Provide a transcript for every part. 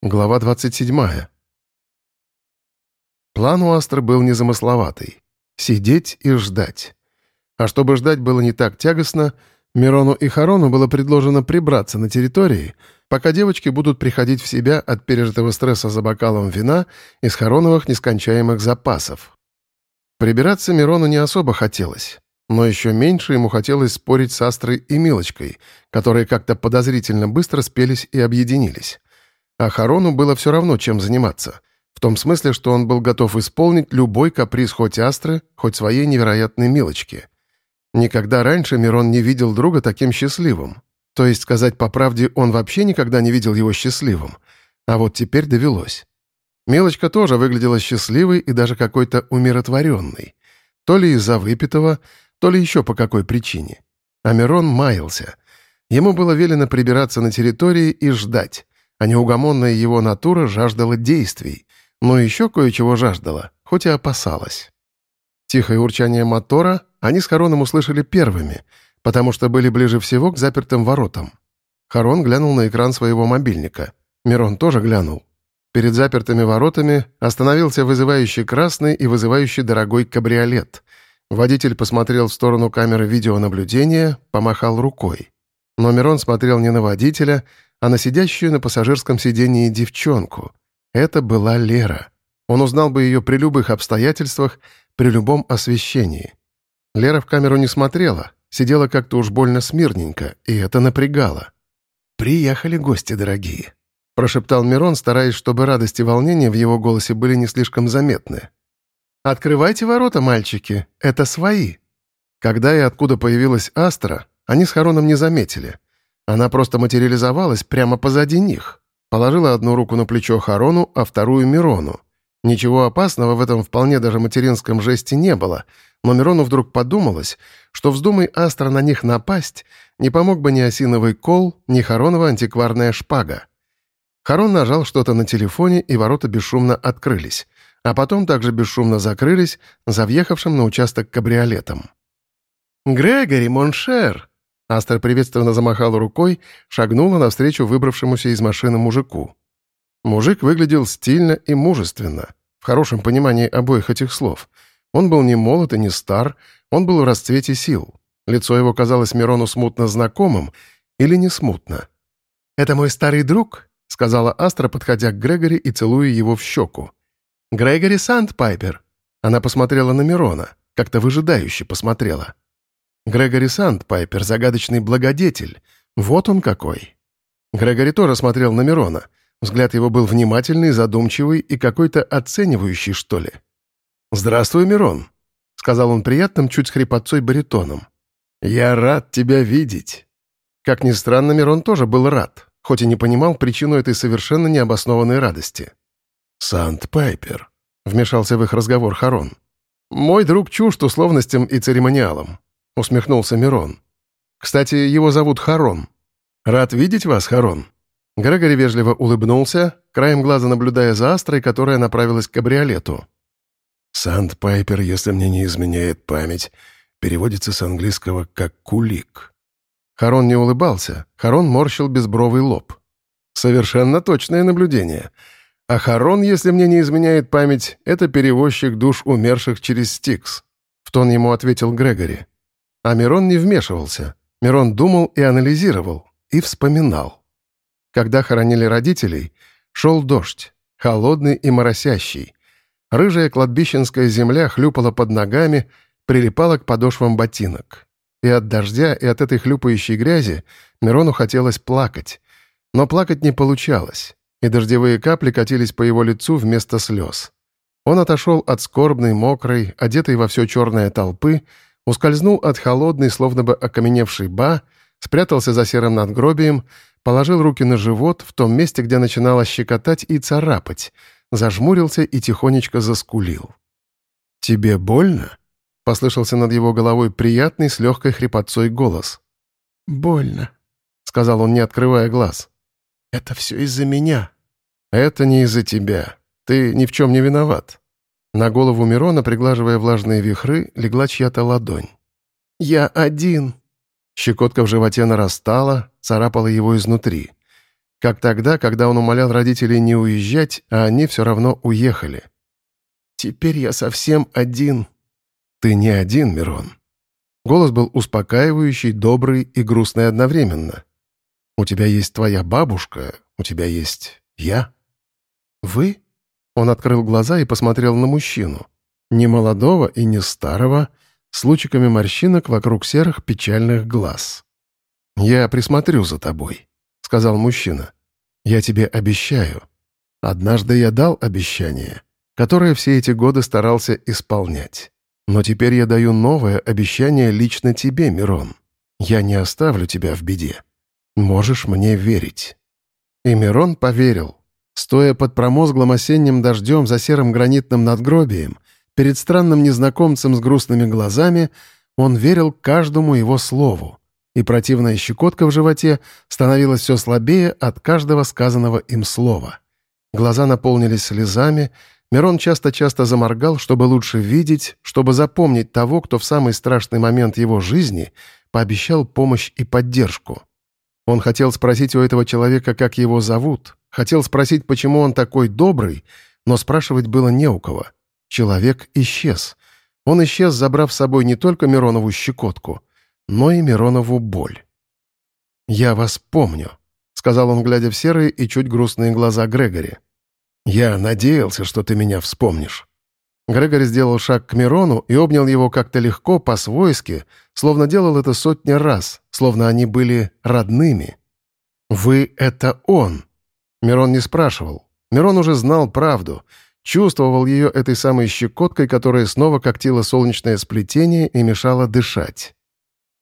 Глава 27. План у Астры был незамысловатый. Сидеть и ждать. А чтобы ждать было не так тягостно, Мирону и Харону было предложено прибраться на территории, пока девочки будут приходить в себя от пережитого стресса за бокалом вина из Хароновых нескончаемых запасов. Прибираться Мирону не особо хотелось. Но еще меньше ему хотелось спорить с Астрой и Милочкой, которые как-то подозрительно быстро спелись и объединились. А Харону было все равно, чем заниматься. В том смысле, что он был готов исполнить любой каприз хоть Астры, хоть своей невероятной Милочки. Никогда раньше Мирон не видел друга таким счастливым. То есть, сказать по правде, он вообще никогда не видел его счастливым. А вот теперь довелось. Милочка тоже выглядела счастливой и даже какой-то умиротворенной. То ли из-за выпитого, то ли еще по какой причине. А Мирон маялся. Ему было велено прибираться на территории и ждать а неугомонная его натура жаждала действий, но еще кое-чего жаждала, хоть и опасалась. Тихое урчание мотора они с Хароном услышали первыми, потому что были ближе всего к запертым воротам. Харон глянул на экран своего мобильника. Мирон тоже глянул. Перед запертыми воротами остановился вызывающий красный и вызывающий дорогой кабриолет. Водитель посмотрел в сторону камеры видеонаблюдения, помахал рукой. Но Мирон смотрел не на водителя, а на сидящую на пассажирском сидении девчонку. Это была Лера. Он узнал бы ее при любых обстоятельствах, при любом освещении. Лера в камеру не смотрела, сидела как-то уж больно смирненько, и это напрягало. «Приехали гости дорогие», — прошептал Мирон, стараясь, чтобы радость и волнение в его голосе были не слишком заметны. «Открывайте ворота, мальчики, это свои». Когда и откуда появилась Астра, они с Хароном не заметили — она просто материализовалась прямо позади них. Положила одну руку на плечо Харону, а вторую — Мирону. Ничего опасного в этом вполне даже материнском жесте не было, но Мирону вдруг подумалось, что вздумай Астра на них напасть, не помог бы ни осиновый кол, ни Харонова антикварная шпага. Харон нажал что-то на телефоне, и ворота бесшумно открылись, а потом также бесшумно закрылись за въехавшим на участок кабриолетом. «Грегори, mon cher!» Астра приветственно замахала рукой, шагнула навстречу выбравшемуся из машины мужику. Мужик выглядел стильно и мужественно, в хорошем понимании обоих этих слов. Он был не молод и не стар, он был в расцвете сил. Лицо его казалось Мирону смутно знакомым или не смутно. «Это мой старый друг», — сказала Астра, подходя к Грегори и целуя его в щеку. «Грегори Сандпайпер». Она посмотрела на Мирона, как-то выжидающе посмотрела. Грегори Сандпайпер — загадочный благодетель. Вот он какой. Грегори тоже смотрел на Мирона. Взгляд его был внимательный, задумчивый и какой-то оценивающий, что ли. «Здравствуй, Мирон», — сказал он приятным, чуть с хрипотцой баритоном. «Я рад тебя видеть». Как ни странно, Мирон тоже был рад, хоть и не понимал причину этой совершенно необоснованной радости. «Сандпайпер», — вмешался в их разговор Харон. «Мой друг чужд условностям и церемониалам усмехнулся Мирон. «Кстати, его зовут Харон. Рад видеть вас, Харон». Грегори вежливо улыбнулся, краем глаза наблюдая за Астрой, которая направилась к кабриолету. «Сандпайпер, если мне не изменяет память, переводится с английского как «кулик». Харон не улыбался, Харон морщил безбровый лоб. «Совершенно точное наблюдение. А Харон, если мне не изменяет память, это перевозчик душ умерших через Стикс», — в тон ему ответил Грегори. А Мирон не вмешивался. Мирон думал и анализировал, и вспоминал. Когда хоронили родителей, шел дождь, холодный и моросящий. Рыжая кладбищенская земля хлюпала под ногами, прилипала к подошвам ботинок. И от дождя, и от этой хлюпающей грязи Мирону хотелось плакать. Но плакать не получалось, и дождевые капли катились по его лицу вместо слез. Он отошел от скорбной, мокрой, одетой во все черное толпы, ускользнул от холодной, словно бы окаменевшей ба, спрятался за серым надгробием, положил руки на живот в том месте, где начинало щекотать и царапать, зажмурился и тихонечко заскулил. «Тебе больно?» — послышался над его головой приятный с легкой хрипотцой голос. «Больно», — сказал он, не открывая глаз. «Это все из-за меня». «Это не из-за тебя. Ты ни в чем не виноват. На голову Мирона, приглаживая влажные вихры, легла чья-то ладонь. «Я один». Щекотка в животе нарастала, царапала его изнутри. Как тогда, когда он умолял родителей не уезжать, а они все равно уехали. «Теперь я совсем один». «Ты не один, Мирон». Голос был успокаивающий, добрый и грустный одновременно. «У тебя есть твоя бабушка, у тебя есть я». «Вы?» Он открыл глаза и посмотрел на мужчину. Не молодого и не старого, с лучиками морщинок вокруг серых печальных глаз. «Я присмотрю за тобой», — сказал мужчина. «Я тебе обещаю. Однажды я дал обещание, которое все эти годы старался исполнять. Но теперь я даю новое обещание лично тебе, Мирон. Я не оставлю тебя в беде. Можешь мне верить». И Мирон поверил. Стоя под промозглым осенним дождем за серым гранитным надгробием, перед странным незнакомцем с грустными глазами, он верил каждому его слову, и противная щекотка в животе становилась все слабее от каждого сказанного им слова. Глаза наполнились слезами, Мирон часто-часто заморгал, чтобы лучше видеть, чтобы запомнить того, кто в самый страшный момент его жизни пообещал помощь и поддержку. Он хотел спросить у этого человека, как его зовут, хотел спросить, почему он такой добрый, но спрашивать было не у кого. Человек исчез. Он исчез, забрав с собой не только Миронову щекотку, но и Миронову боль. «Я вас помню», — сказал он, глядя в серые и чуть грустные глаза Грегори. «Я надеялся, что ты меня вспомнишь». Грегори сделал шаг к Мирону и обнял его как-то легко, по-свойски, словно делал это сотни раз, словно они были родными. «Вы — это он!» Мирон не спрашивал. Мирон уже знал правду, чувствовал ее этой самой щекоткой, которая снова коктила солнечное сплетение и мешала дышать.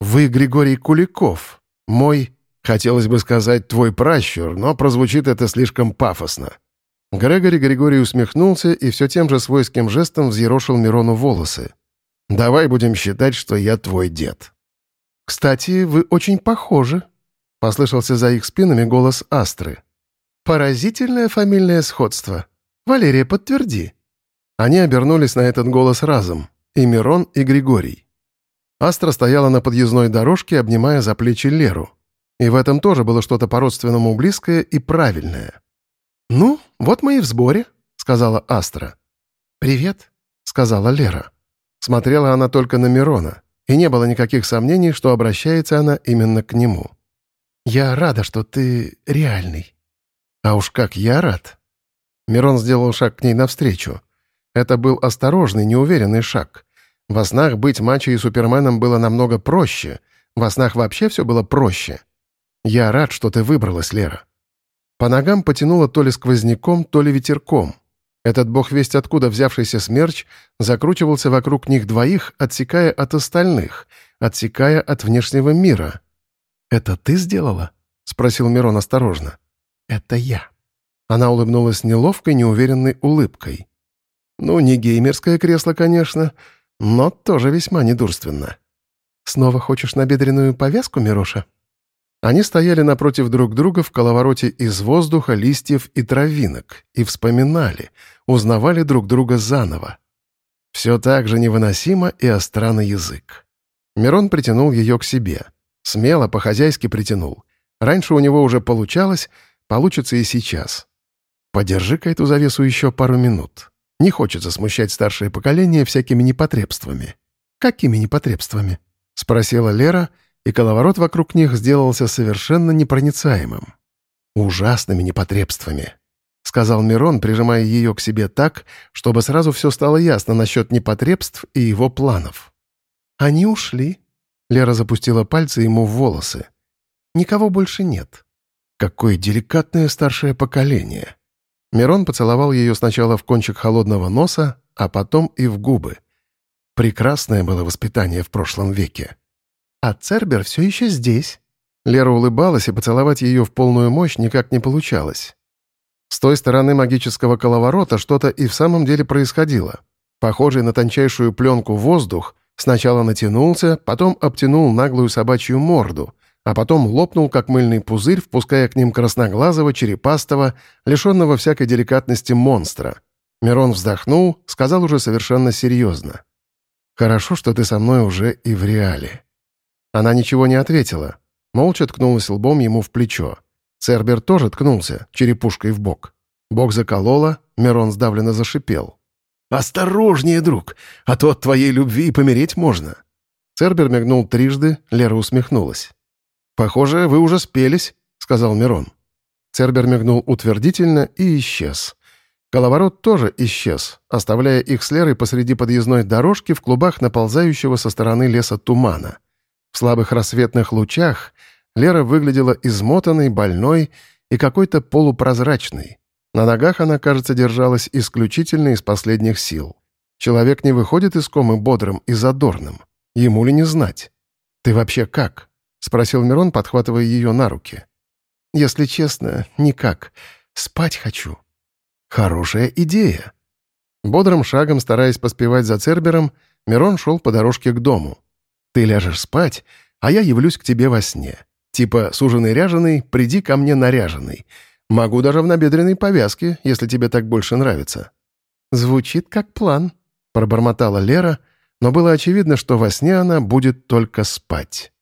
«Вы Григорий Куликов, мой, хотелось бы сказать, твой пращур, но прозвучит это слишком пафосно». Грегори Григорий усмехнулся и все тем же свойским жестом взъерошил Мирону волосы. «Давай будем считать, что я твой дед». «Кстати, вы очень похожи», — послышался за их спинами голос Астры. «Поразительное фамильное сходство. Валерия, подтверди». Они обернулись на этот голос разом, и Мирон, и Григорий. Астра стояла на подъездной дорожке, обнимая за плечи Леру. И в этом тоже было что-то по-родственному близкое и правильное. «Ну, вот мы и в сборе», — сказала Астра. «Привет», — сказала Лера. Смотрела она только на Мирона, и не было никаких сомнений, что обращается она именно к нему. «Я рада, что ты реальный». «А уж как я рад!» Мирон сделал шаг к ней навстречу. Это был осторожный, неуверенный шаг — во снах быть мачо и суперменом было намного проще. Во снах вообще все было проще. Я рад, что ты выбралась, Лера. По ногам потянуло то ли сквозняком, то ли ветерком. Этот бог весть откуда взявшийся смерч закручивался вокруг них двоих, отсекая от остальных, отсекая от внешнего мира. «Это ты сделала?» — спросил Мирон осторожно. «Это я». Она улыбнулась неловкой, неуверенной улыбкой. «Ну, не геймерское кресло, конечно, но тоже весьма недурственно. «Снова хочешь набедренную повязку, Мироша?» Они стояли напротив друг друга в коловороте из воздуха, листьев и травинок и вспоминали, узнавали друг друга заново. Все так же невыносимо и остра на язык. Мирон притянул ее к себе. Смело, по-хозяйски притянул. Раньше у него уже получалось, получится и сейчас. Подержи-ка эту завесу еще пару минут. Не хочется смущать старшее поколение всякими непотребствами. «Какими непотребствами?» — спросила Лера, и коловорот вокруг них сделался совершенно непроницаемым. «Ужасными непотребствами», — сказал Мирон, прижимая ее к себе так, чтобы сразу все стало ясно насчет непотребств и его планов. «Они ушли», — Лера запустила пальцы ему в волосы. «Никого больше нет». «Какое деликатное старшее поколение», Мирон поцеловал ее сначала в кончик холодного носа, а потом и в губы. Прекрасное было воспитание в прошлом веке. А Цербер все еще здесь. Лера улыбалась, и поцеловать ее в полную мощь никак не получалось. С той стороны магического коловорота что-то и в самом деле происходило. Похожий на тончайшую пленку воздух сначала натянулся, потом обтянул наглую собачью морду, а потом лопнул, как мыльный пузырь, впуская к ним красноглазого, черепастого, лишенного всякой деликатности монстра. Мирон вздохнул, сказал уже совершенно серьезно. «Хорошо, что ты со мной уже и в реале». Она ничего не ответила, молча ткнулась лбом ему в плечо. Цербер тоже ткнулся, черепушкой в бок. Бок заколола, Мирон сдавленно зашипел. «Осторожнее, друг, а то от твоей любви и помереть можно». Цербер мигнул трижды, Лера усмехнулась. «Похоже, вы уже спелись», — сказал Мирон. Цербер мигнул утвердительно и исчез. Коловорот тоже исчез, оставляя их с Лерой посреди подъездной дорожки в клубах наползающего со стороны леса тумана. В слабых рассветных лучах Лера выглядела измотанной, больной и какой-то полупрозрачной. На ногах она, кажется, держалась исключительно из последних сил. Человек не выходит из комы бодрым и задорным. Ему ли не знать? «Ты вообще как?» — спросил Мирон, подхватывая ее на руки. «Если честно, никак. Спать хочу». «Хорошая идея». Бодрым шагом, стараясь поспевать за Цербером, Мирон шел по дорожке к дому. «Ты ляжешь спать, а я явлюсь к тебе во сне. Типа суженый-ряженый, приди ко мне наряженный. Могу даже в набедренной повязке, если тебе так больше нравится». «Звучит как план», — пробормотала Лера, но было очевидно, что во сне она будет только спать.